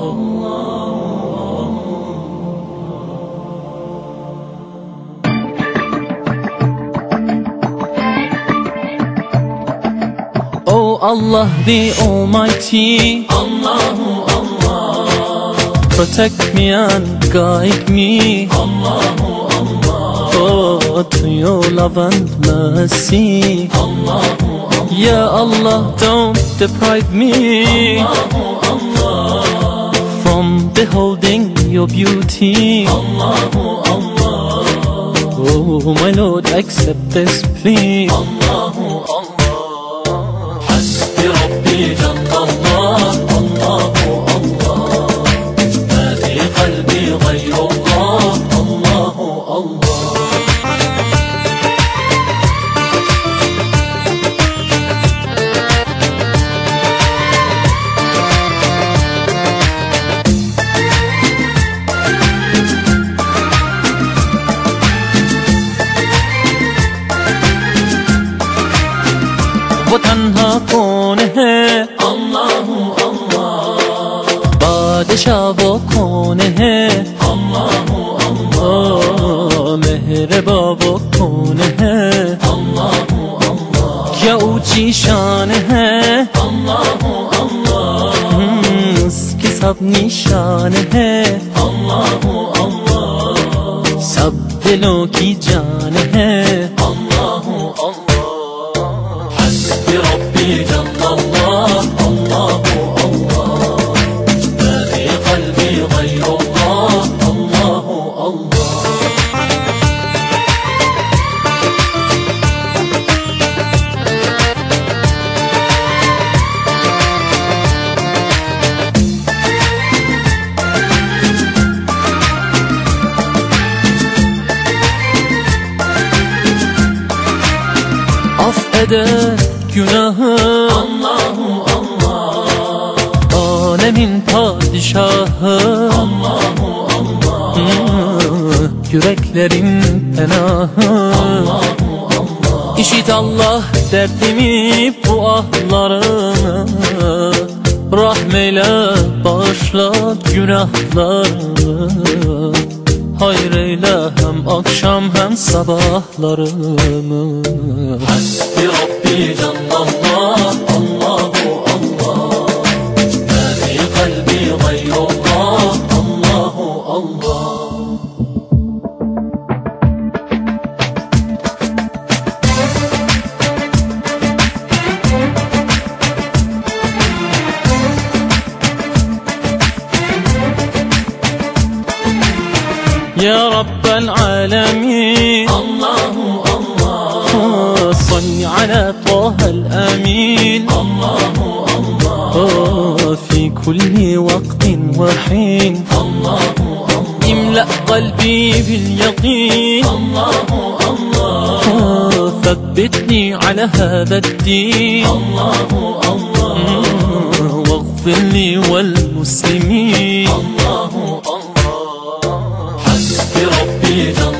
O Allah then گسی Allah from beholding your beauty, Allahu Allah, oh my Lord, accept this plea, Allahu Allah. وہ تنہا کون ہے؟ اللہ اللہ۔ بادشاہ وہ کون ہے؟ اللہ۔ اللہ مہر وہ کون ہے؟ اللہ اللہ۔ کیا اونچی شان ہے؟ اللہ۔ اللہ اس کی سب نشان ہے۔ اللہ اللہ۔ سب دلوں کی جان ہے۔ اللہ جل الله الله الله ما في قلبي غير الله الله الله affeder günahı Allahu Allah Alemin padişahı Allahu Allah Yüreklerin penahı Allahu Allah İşit Allah dertimi bu ahlarını Rahmeyle bağışla günahlarını Hayır eyle hem akşam hem sabahlarımı Hasbi Rabbi Cellallah يا رب العالمين. الله الله صل على طه الأمين. الله الله في كل وقت وحين. الله املأ قلبي باليقين. الله الله ثبتني على هذا الدين. الله الله واغفر لي والمسلمين. الله الله حسبي